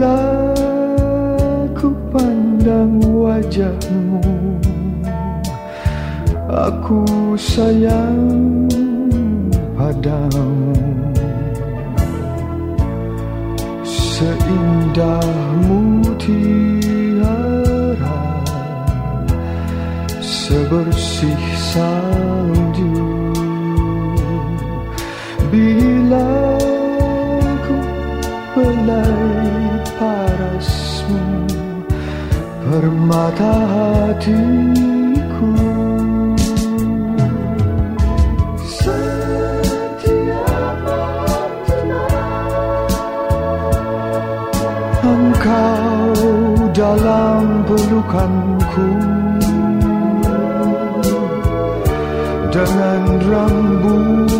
Bila ku pandang wajahmu Aku sayang padamu. Seindah mutiara Sebersih salju. Bila Permata hatiku Engkau dalam pelukanku. Dengan rambut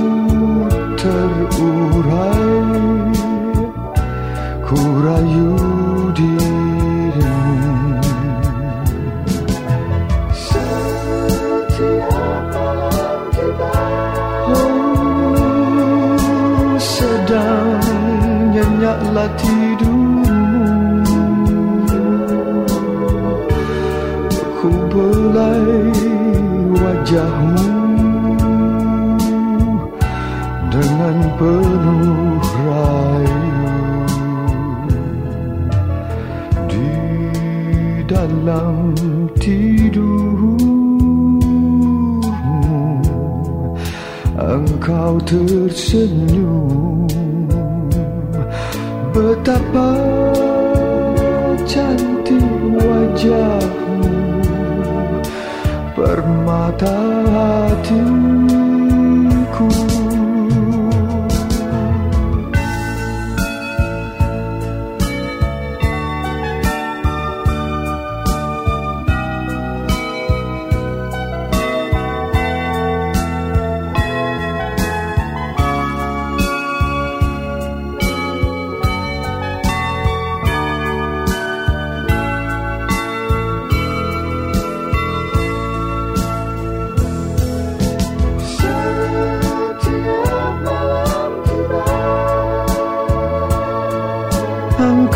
terurai Ku rayu nyenyaklah tidurmu. Ku belai wajahmu Dengan penuh rayu. Di dalam tidurmu Engkau tersenyum Betapa cantik wajahmu Permata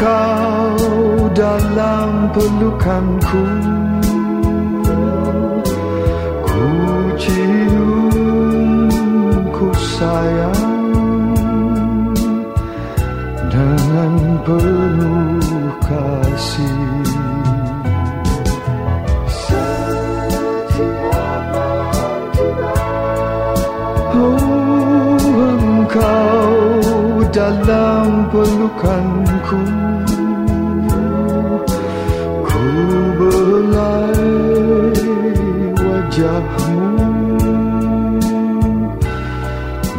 Engkau dalam pelukanku. Ku cium, ku sayang Dengan penuh kasih. Oh, engkau dalam pelukanku. Ku belai wajahmu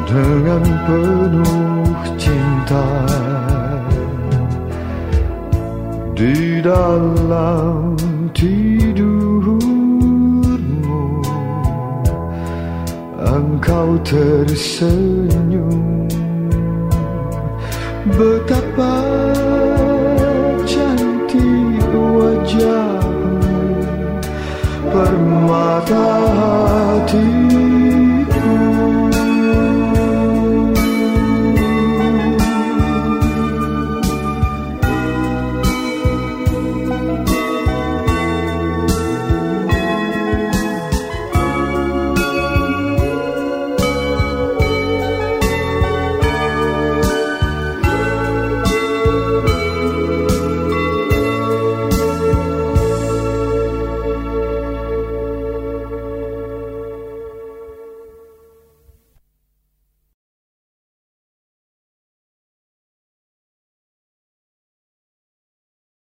Dengan penuh cinta. Di dalam tidurmu Engkau tersenyum Betapa